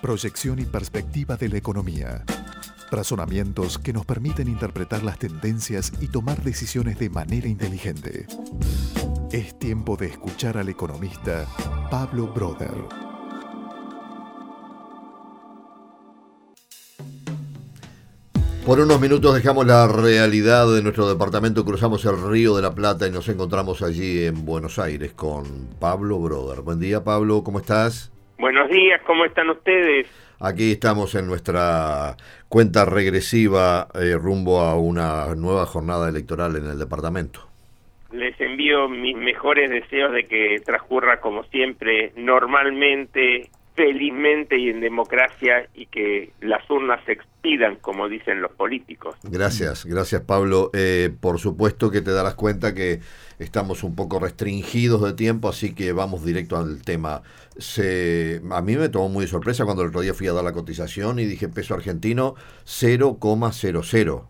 proyección y perspectiva de la economía. Razonamientos que nos permiten interpretar las tendencias y tomar decisiones de manera inteligente. Es tiempo de escuchar al economista Pablo Broder. Por unos minutos dejamos la realidad de nuestro departamento, cruzamos el río de la Plata y nos encontramos allí en Buenos Aires con Pablo Broder. Buen día Pablo, ¿cómo estás? Buenos días, ¿cómo están ustedes? Aquí estamos en nuestra cuenta regresiva eh, rumbo a una nueva jornada electoral en el departamento. Les envío mis mejores deseos de que transcurra como siempre, normalmente, felizmente y en democracia y que las urnas se expidan, como dicen los políticos. Gracias, gracias Pablo. Eh, por supuesto que te darás cuenta que estamos un poco restringidos de tiempo, así que vamos directo al tema. Se, a mí me tomó muy de sorpresa cuando el otro día fui a dar la cotización y dije peso argentino 0,00.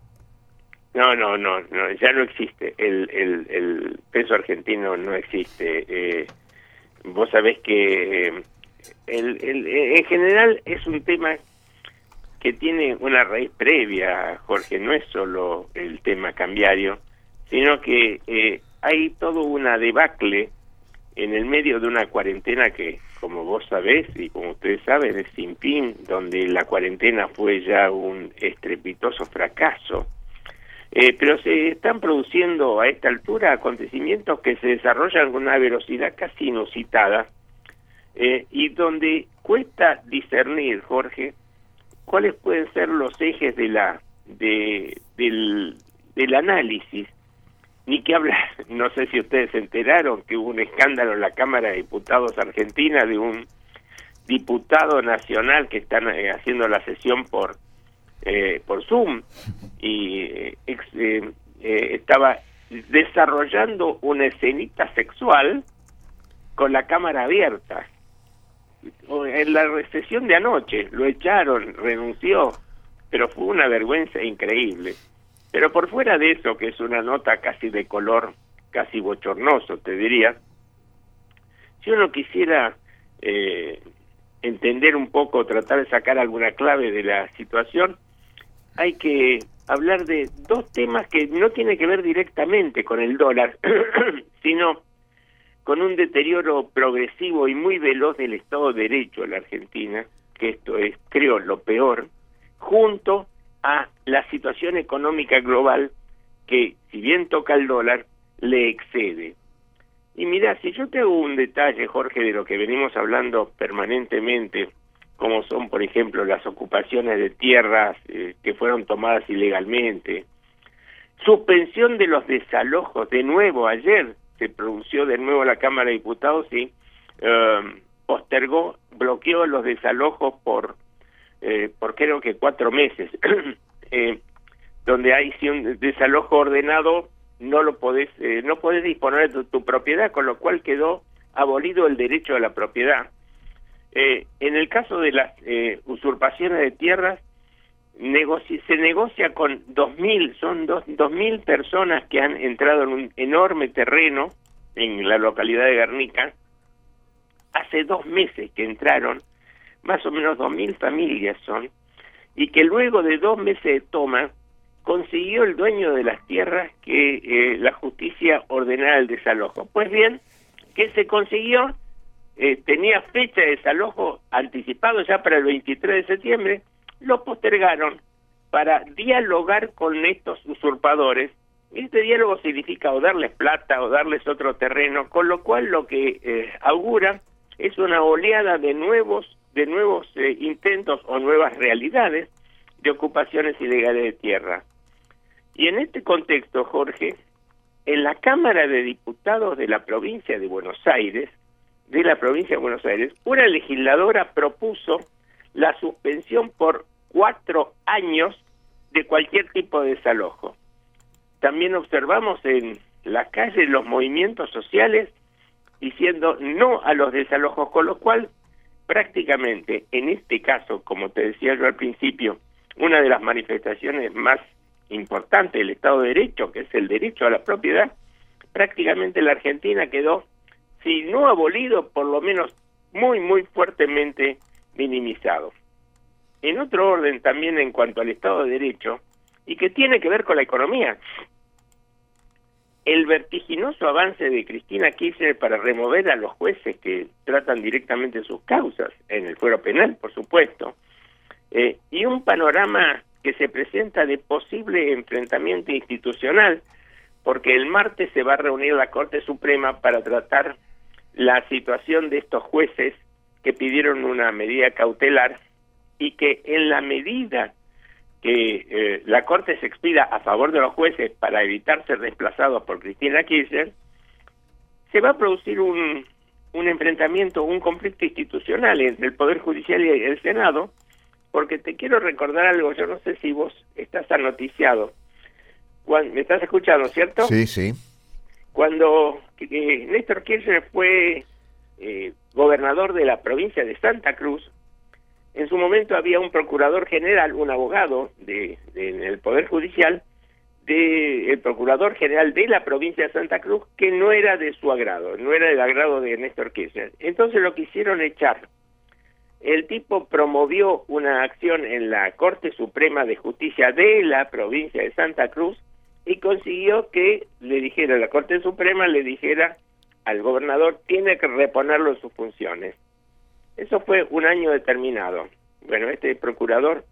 No, no, no, no, ya no existe. El, el, peso argentino no existe. Eh, vos sabés que eh, el, el, en general es un tema que tiene una raíz previa, Jorge, no es solo el tema cambiario, sino que eh, hay todo una debacle en el medio de una cuarentena que, como vos sabés y como ustedes saben, es sin fin, donde la cuarentena fue ya un estrepitoso fracaso. Eh, pero se están produciendo a esta altura acontecimientos que se desarrollan con una velocidad casi inusitada eh, y donde cuesta discernir, Jorge, cuáles pueden ser los ejes de la de, del, del análisis ni que hablar, no sé si ustedes se enteraron que hubo un escándalo en la Cámara de Diputados Argentina de un diputado nacional que están eh, haciendo la sesión por eh, por Zoom y eh, estaba desarrollando una escenita sexual con la cámara abierta. En la sesión de anoche lo echaron, renunció, pero fue una vergüenza increíble. Pero por fuera de eso, que es una nota casi de color, casi bochornoso, te diría, si uno quisiera eh, entender un poco, tratar de sacar alguna clave de la situación, hay que hablar de dos temas que no tienen que ver directamente con el dólar, sino con un deterioro progresivo y muy veloz del Estado de Derecho en la Argentina, que esto es, creo, lo peor, junto a la situación económica global que, si bien toca el dólar, le excede. Y mira, si yo te hago un detalle, Jorge, de lo que venimos hablando permanentemente, como son, por ejemplo, las ocupaciones de tierras eh, que fueron tomadas ilegalmente, suspensión de los desalojos, de nuevo, ayer se pronunció de nuevo la Cámara de Diputados y eh, postergó, bloqueó los desalojos por eh, por creo que cuatro meses, eh, donde hay un desalojo ordenado no lo podés, eh, no podés disponer de tu, propiedad, con lo cual quedó abolido el derecho a la propiedad. Eh, en el caso de las eh, usurpaciones de tierras, se negocia con dos mil, son dos, dos mil personas que han entrado en un enorme terreno en la localidad de Guernica, hace dos meses que entraron más o menos dos mil familias son, y que luego de dos meses de toma consiguió el dueño de las tierras que eh, la justicia ordenara el desalojo. Pues bien, ¿qué se consiguió? Eh, tenía fecha de desalojo anticipado ya para el 23 de septiembre, lo postergaron para dialogar con estos usurpadores. Este diálogo significa o darles plata o darles otro terreno, con lo cual lo que eh, augura es una oleada de nuevos de nuevos eh, intentos o nuevas realidades de ocupaciones ilegales de tierra. Y en este contexto, Jorge, en la Cámara de Diputados de la provincia de Buenos Aires, de la provincia de Buenos Aires, una legisladora propuso la suspensión por cuatro años de cualquier tipo de desalojo. También observamos en la calle los movimientos sociales diciendo no a los desalojos, con lo cual prácticamente en este caso, como te decía yo al principio, una de las manifestaciones más importantes del Estado de Derecho, que es el derecho a la propiedad, prácticamente la Argentina quedó, si no abolido, por lo menos muy, muy fuertemente minimizado. En otro orden, también en cuanto al Estado de Derecho, y que tiene que ver con la economía, el vertiginoso avance de Cristina Kirchner para remover a los jueces que tratan directamente sus causas, en el fuero penal, por supuesto, eh, y un panorama que se presenta de posible enfrentamiento institucional, porque el martes se va a reunir la Corte Suprema para tratar la situación de estos jueces que pidieron una medida cautelar y que en la medida que eh, la Corte se expida a favor de los jueces para evitar ser desplazados por Cristina Kirchner, se va a producir un, un enfrentamiento, un conflicto institucional entre el Poder Judicial y el Senado, porque te quiero recordar algo, yo no sé si vos estás anoticiado. ¿Me estás escuchando, cierto? Sí, sí. Cuando eh, Néstor Kirchner fue eh, gobernador de la provincia de Santa Cruz, en su momento había un procurador general, un abogado de, en el Poder Judicial, de, el procurador general de la provincia de Santa Cruz, que no era de su agrado, no era del agrado de Néstor Kirchner. Entonces lo quisieron echar el tipo promovió una acción en la Corte Suprema de Justicia de la provincia de Santa Cruz y consiguió que le dijera, la Corte Suprema le dijera al gobernador, tiene que reponerlo en sus funciones. Eso fue un año determinado. Bueno, este procurador,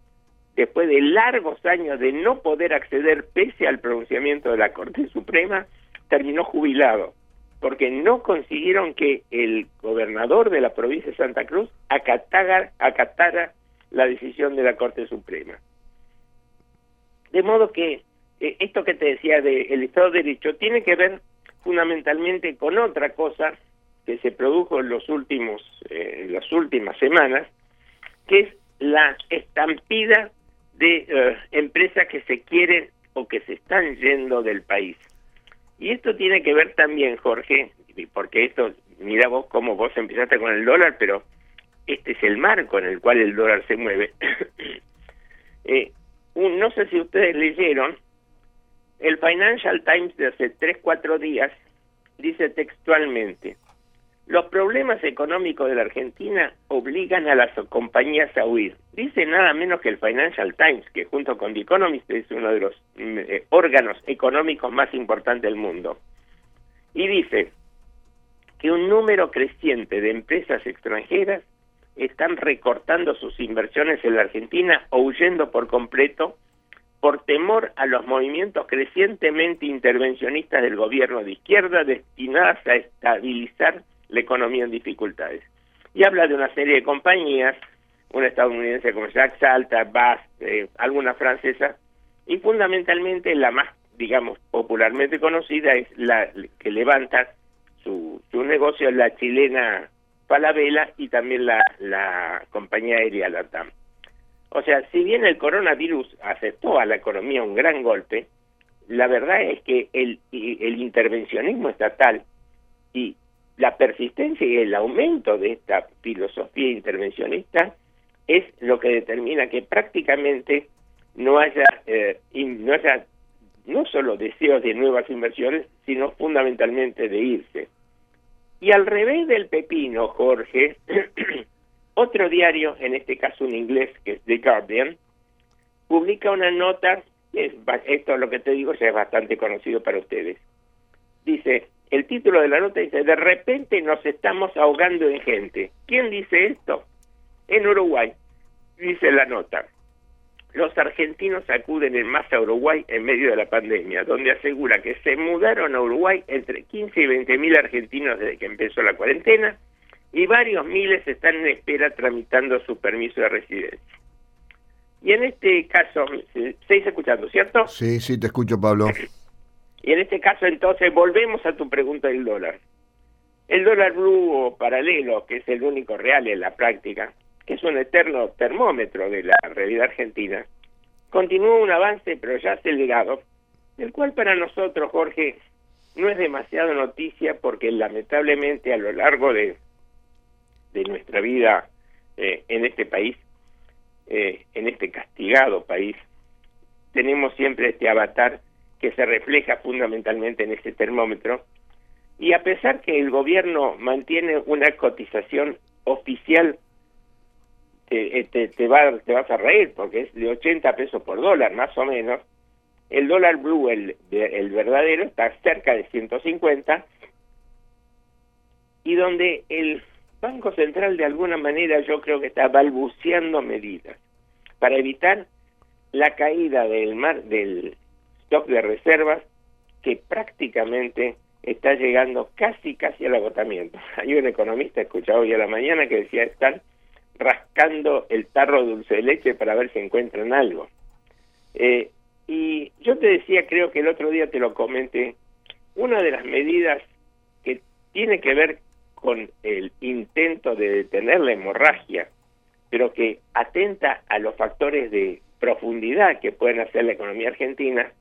después de largos años de no poder acceder pese al pronunciamiento de la Corte Suprema, terminó jubilado porque no consiguieron que el gobernador de la provincia de Santa Cruz acatara, acatara la decisión de la Corte Suprema. De modo que eh, esto que te decía del Estado de Derecho tiene que ver fundamentalmente con otra cosa que se produjo en los últimos eh, las últimas semanas, que es la estampida de eh, empresas que se quieren o que se están yendo del país. Y esto tiene que ver también, Jorge, porque esto, mira vos cómo vos empezaste con el dólar, pero este es el marco en el cual el dólar se mueve. eh, no sé si ustedes leyeron, el Financial Times de hace 3, 4 días dice textualmente, los problemas económicos de la Argentina obligan a las compañías a huir. Dice nada menos que el Financial Times, que junto con The Economist es uno de los mm, eh, órganos económicos más importantes del mundo. Y dice que un número creciente de empresas extranjeras están recortando sus inversiones en la Argentina o huyendo por completo por temor a los movimientos crecientemente intervencionistas del gobierno de izquierda destinadas a estabilizar la economía en dificultades. Y habla de una serie de compañías, una estadounidense como Jack Salta, Bass, eh, alguna francesa, y fundamentalmente la más, digamos, popularmente conocida es la que levanta su, su negocio, la chilena Falabella y también la, la compañía aérea Latam. O sea, si bien el coronavirus aceptó a la economía un gran golpe, la verdad es que el, el intervencionismo estatal y la persistencia y el aumento de esta filosofía intervencionista es lo que determina que prácticamente no haya eh, no haya no solo deseos de nuevas inversiones sino fundamentalmente de irse. Y al revés del pepino Jorge otro diario en este caso un inglés que es The Guardian publica una nota es, esto lo que te digo ya es bastante conocido para ustedes. Dice el título de la nota dice, de repente nos estamos ahogando en gente. ¿Quién dice esto? En Uruguay, dice la nota. Los argentinos acuden en masa a Uruguay en medio de la pandemia, donde asegura que se mudaron a Uruguay entre 15 y 20 mil argentinos desde que empezó la cuarentena y varios miles están en espera tramitando su permiso de residencia. Y en este caso, ¿seguís escuchando, cierto? Sí, sí, te escucho, Pablo. Y en este caso entonces volvemos a tu pregunta del dólar. El dólar blue o paralelo, que es el único real en la práctica, que es un eterno termómetro de la realidad argentina, continúa un avance pero ya acelerado, el cual para nosotros, Jorge, no es demasiado noticia porque lamentablemente a lo largo de, de nuestra vida eh, en este país, eh, en este castigado país, tenemos siempre este avatar que se refleja fundamentalmente en ese termómetro. Y a pesar que el gobierno mantiene una cotización oficial te, te, te, va, vas a reír porque es de 80 pesos por dólar, más o menos. El dólar blue, el, el verdadero, está cerca de 150 y donde el Banco Central de alguna manera yo creo que está balbuceando medidas para evitar la caída del mar del stock de reservas que prácticamente está llegando casi casi al agotamiento. Hay un economista escuchado hoy a la mañana que decía están rascando el tarro dulce de leche para ver si encuentran algo. Eh, y yo te decía, creo que el otro día te lo comenté, una de las medidas que tiene que ver con el intento de detener la hemorragia, pero que atenta a los factores de profundidad que pueden hacer la economía argentina,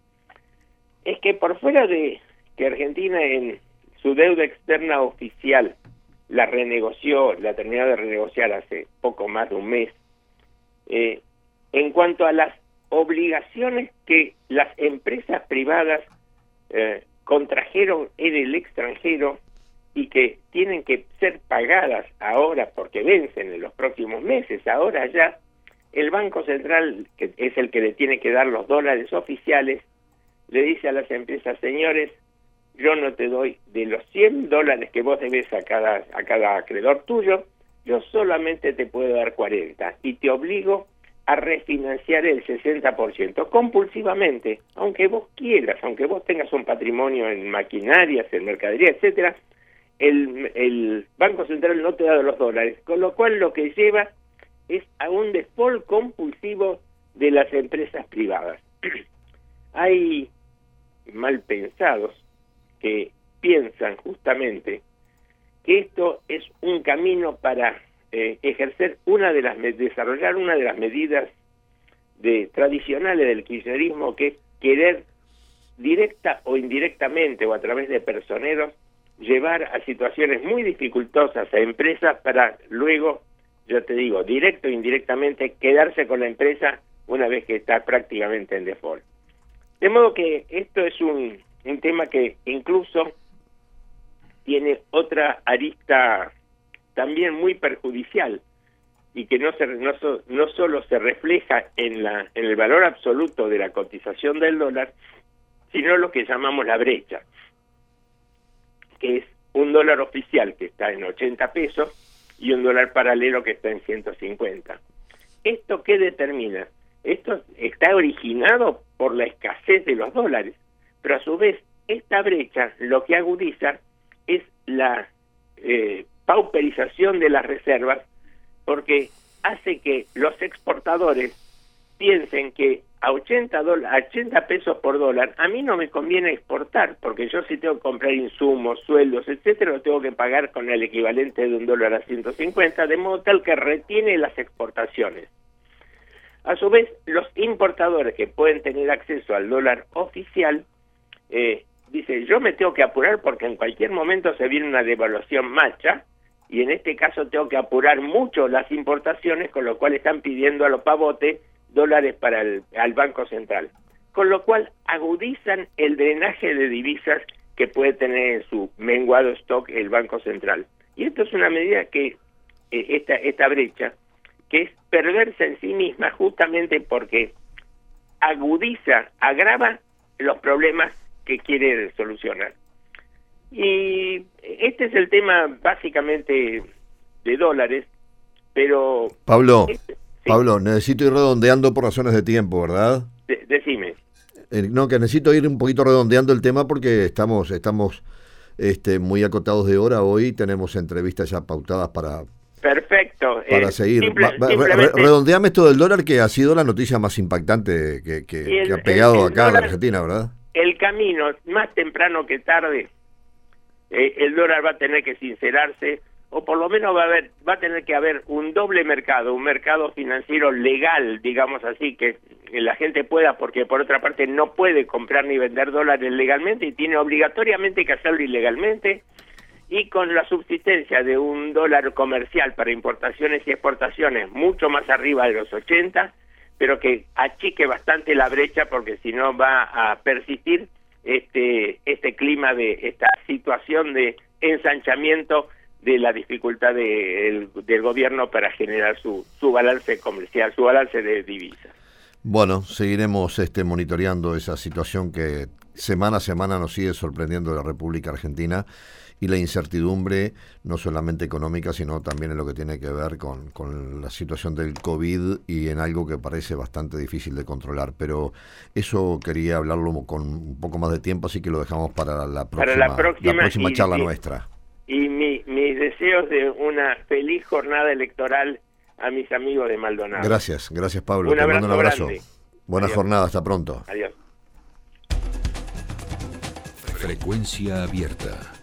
es que por fuera de que Argentina en su deuda externa oficial la renegoció, la terminó de renegociar hace poco más de un mes, eh, en cuanto a las obligaciones que las empresas privadas eh, contrajeron en el extranjero y que tienen que ser pagadas ahora porque vencen en los próximos meses, ahora ya el Banco Central, que es el que le tiene que dar los dólares oficiales, le dice a las empresas, señores, yo no te doy de los 100 dólares que vos debes a cada, a cada acreedor tuyo, yo solamente te puedo dar 40 y te obligo a refinanciar el 60% compulsivamente, aunque vos quieras, aunque vos tengas un patrimonio en maquinarias, en mercadería, etcétera, el, el Banco Central no te da los dólares, con lo cual lo que lleva es a un default compulsivo de las empresas privadas. Hay mal pensados que piensan justamente que esto es un camino para eh, ejercer una de las desarrollar una de las medidas de tradicionales del kirchnerismo que es querer directa o indirectamente o a través de personeros llevar a situaciones muy dificultosas a empresas para luego, yo te digo, directo o indirectamente, quedarse con la empresa una vez que está prácticamente en default. De modo que esto es un, un tema que incluso tiene otra arista también muy perjudicial y que no, se, no, no solo se refleja en, la, en el valor absoluto de la cotización del dólar, sino lo que llamamos la brecha que es un dólar oficial que está en 80 pesos y un dólar paralelo que está en 150. ¿Esto qué determina? Esto está originado por la escasez de los dólares, pero a su vez esta brecha lo que agudiza es la eh, pauperización de las reservas porque hace que los exportadores piensen que a 80, 80 pesos por dólar, a mí no me conviene exportar, porque yo si tengo que comprar insumos, sueldos, etcétera, lo tengo que pagar con el equivalente de un dólar a 150, de modo tal que retiene las exportaciones. A su vez, los importadores que pueden tener acceso al dólar oficial, eh, dice, yo me tengo que apurar porque en cualquier momento se viene una devaluación macha, y en este caso tengo que apurar mucho las importaciones, con lo cual están pidiendo a los pavotes dólares para el al Banco Central, con lo cual agudizan el drenaje de divisas que puede tener en su menguado stock el Banco Central. Y esto es una medida que, eh, esta, esta brecha, que es perversa en sí misma justamente porque agudiza, agrava los problemas que quiere solucionar. Y este es el tema básicamente de dólares, pero... Pablo, este, Pablo, necesito ir redondeando por razones de tiempo, ¿verdad? decime. Eh, no, que necesito ir un poquito redondeando el tema porque estamos, estamos este, muy acotados de hora. Hoy tenemos entrevistas ya pautadas para, Perfecto. Para eh, seguir. redondeame esto del dólar, que ha sido la noticia más impactante que, ha pegado acá en Argentina, ¿verdad? El camino, más temprano que tarde, eh, el dólar va a tener que sincerarse o por lo menos va a haber va a tener que haber un doble mercado, un mercado financiero legal, digamos así, que la gente pueda, porque por otra parte no puede comprar ni vender dólares legalmente y tiene obligatoriamente que hacerlo ilegalmente, y con la subsistencia de un dólar comercial para importaciones y exportaciones mucho más arriba de los 80, pero que achique bastante la brecha porque si no va a persistir este este clima de esta situación de ensanchamiento de la dificultad del gobierno para generar su, su balance comercial, su balance de divisas. Bueno, seguiremos este, monitoreando esa situación que semana a semana nos sigue sorprendiendo la República Argentina y la incertidumbre, no solamente económica, sino también en lo que tiene que ver con, con, la situación del COVID y en algo que parece bastante difícil de controlar. Pero eso quería hablarlo con un poco más de tiempo, así que lo dejamos para la próxima, la próxima, charla nuestra. Y mis deseos de una feliz jornada electoral a mis amigos de Maldonado. Gracias, gracias Pablo. Un Te mando un abrazo. Buena jornada, hasta pronto. Adiós. Frecuencia abierta.